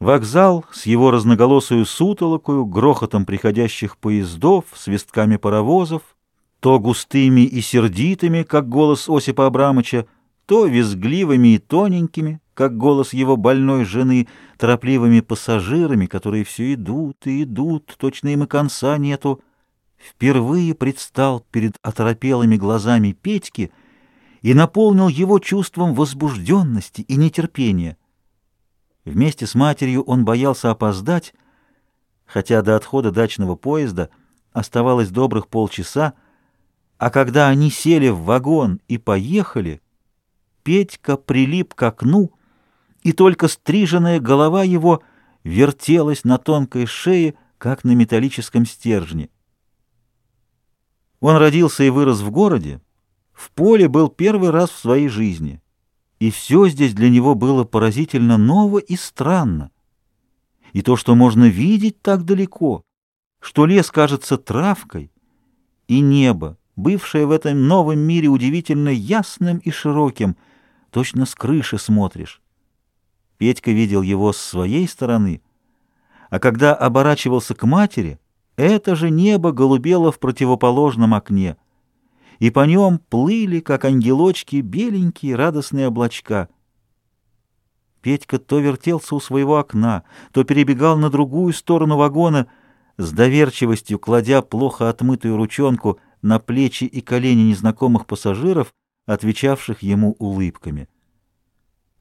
Вокзал с его разноголосую сутолокою, грохотом приходящих поездов, свистками паровозов, то густыми и сердитыми, как голос Осипа Абрамыча, то визгливыми и тоненькими, как голос его больной жены, торопливыми пассажирами, которые все идут и идут, точно им и конца нету, впервые предстал перед оторопелыми глазами Петьки и наполнил его чувством возбужденности и нетерпения. Вместе с матерью он боялся опоздать, хотя до отхода дачного поезда оставалось добрых полчаса, а когда они сели в вагон и поехали, Петька прилип к окну, и только стриженная голова его вертелась на тонкой шее, как на металлическом стержне. Он родился и вырос в городе, в поле был первый раз в своей жизни — и все здесь для него было поразительно ново и странно. И то, что можно видеть так далеко, что лес кажется травкой, и небо, бывшее в этом новом мире удивительно ясным и широким, точно с крыши смотришь. Петька видел его с своей стороны, а когда оборачивался к матери, это же небо голубело в противоположном окне — и по нем плыли, как ангелочки, беленькие радостные облачка. Петька то вертелся у своего окна, то перебегал на другую сторону вагона, с доверчивостью кладя плохо отмытую ручонку на плечи и колени незнакомых пассажиров, отвечавших ему улыбками.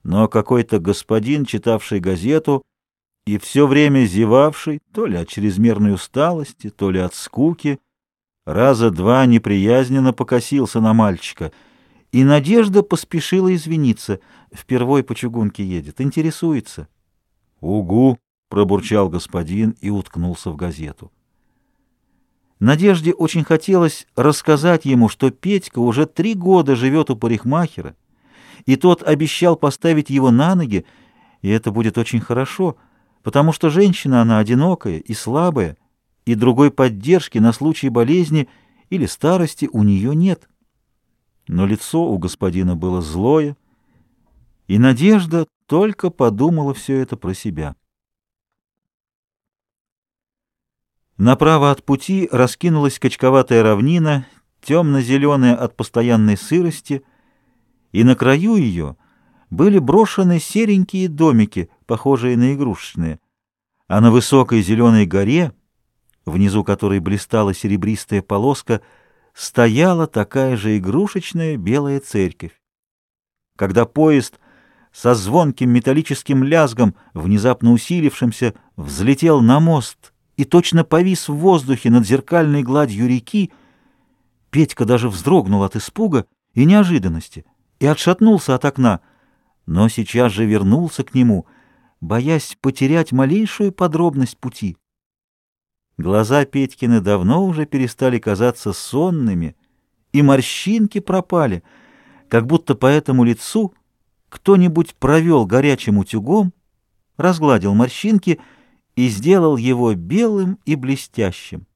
Но какой-то господин, читавший газету и все время зевавший, то ли от чрезмерной усталости, то ли от скуки, раза два неприязненно покосился на мальчика, и Надежда поспешила извиниться. Впервой по чугунке едет, интересуется. «Угу!» — пробурчал господин и уткнулся в газету. Надежде очень хотелось рассказать ему, что Петька уже три года живет у парикмахера, и тот обещал поставить его на ноги, и это будет очень хорошо, потому что женщина она одинокая и слабая, и другой поддержки на случай болезни или старости у нее нет. Но лицо у господина было злое, и Надежда только подумала все это про себя. Направо от пути раскинулась качковатая равнина, темно-зеленая от постоянной сырости, и на краю ее были брошены серенькие домики, похожие на игрушечные, а на высокой зеленой горе — внизу которой блистала серебристая полоска, стояла такая же игрушечная белая церковь. Когда поезд со звонким металлическим лязгом, внезапно усилившимся, взлетел на мост и точно повис в воздухе над зеркальной гладью реки, Петька даже вздрогнул от испуга и неожиданности и отшатнулся от окна, но сейчас же вернулся к нему, боясь потерять малейшую подробность пути. Глаза Петькины давно уже перестали казаться сонными, и морщинки пропали, как будто по этому лицу кто-нибудь провел горячим утюгом, разгладил морщинки и сделал его белым и блестящим.